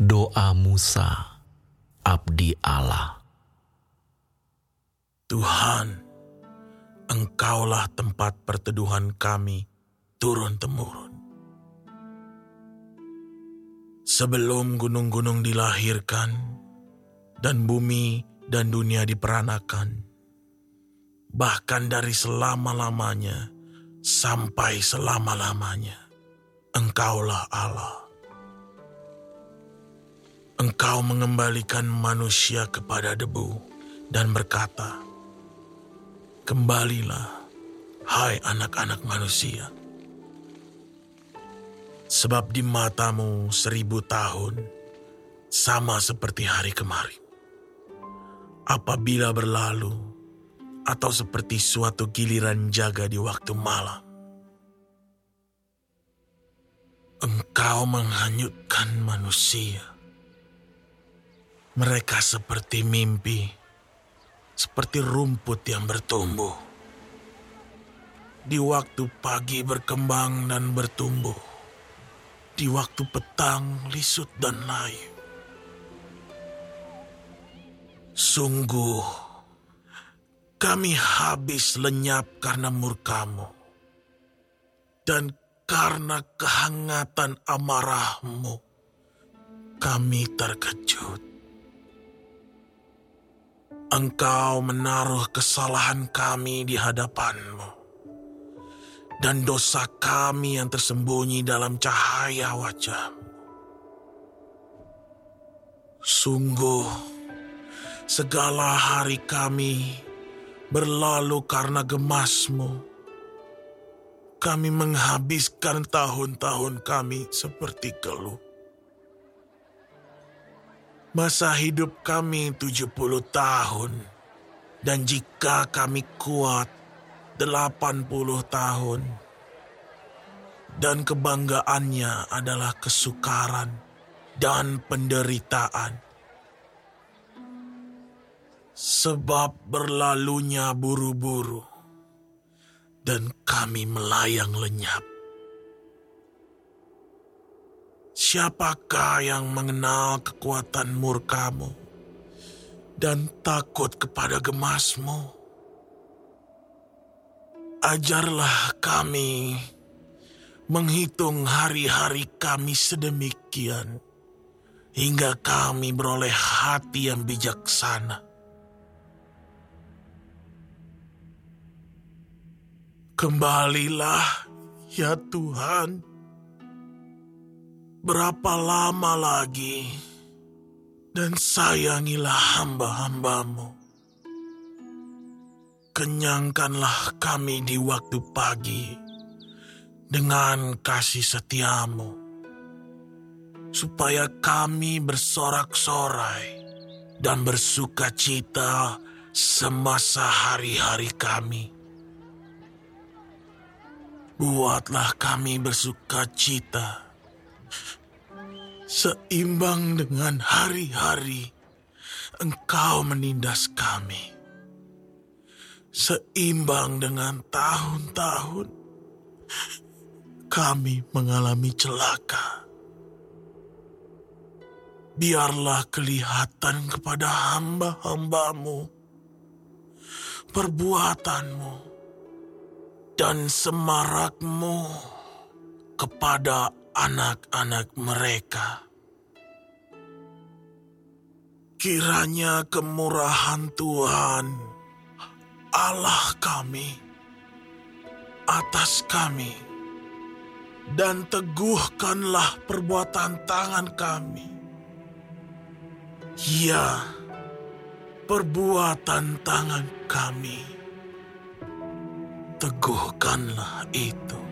Doa Musa, abdi Allah. Tuhan, Engkaulah tempat perteduhan kami turun-temurun. Sebelum gunung-gunung dilahirkan dan bumi dan dunia diperanakan, bahkan dari selama-lamanya sampai selama-lamanya, Engkaulah Allah. Engkau mengembalikan manusia kepada debu dan berkata, Kembalilah, hai anak-anak manusia. Sebab di matamu seribu tahun sama seperti hari kemarin. Apabila berlalu, atau seperti suatu giliran jaga di waktu malam. Engkau menghanyutkan manusia mereka seperti mimpi, seperti rumput yang bertumbuh. Di waktu pagi berkembang dan bertumbuh, di waktu petang lisut dan layu. Sungguh, kami habis lenyap karena murkamu, dan karena kehangatan amarahmu, kami terkejut. Engkau menaruh kesalahan kami di hadapanmu, dan dosa kami yang tersembunyi dalam cahaya wajahmu. Sungguh, segala hari kami berlalu karena gemasmu. Kami menghabiskan tahun-tahun kami seperti keluh. Masa hidup kami 70 tahun. Dan jika kami kuat 80 tahun. Dan kebanggaannya adalah kesukaran dan penderitaan. Sebab berlalunya buru-buru dan kami melayang lenyap. Siapakah yang mengenal kekuatan murkamu dan takut kepada gemasmu? Ajarlah kami menghitung hari-hari kami sedemikian hingga kami beroleh hati yang bijaksana. Kembalilah, ya Tuhan berapa lama lagi? Dan sayangilah hamba-hambamu. Kenyangkanlah kami di waktu pagi dengan kasih setiamu, supaya kami bersorak-sorai dan bersuka cita semasa hari-hari kami. Buatlah kami bersuka cita Seimbang dengan hari-hari, engkau menindas kami. Seimbang dengan tahun-tahun, kami mengalami celaka. Biarlah kelihatan kepada hamba-hambamu, perbuatanmu, dan semarakmu kepada anak-anak mereka. Kiranya kemurahan Tuhan, Allah kami, atas kami, dan teguhkanlah perbuatan tangan kami. Ya, perbuatan tangan kami, teguhkanlah itu.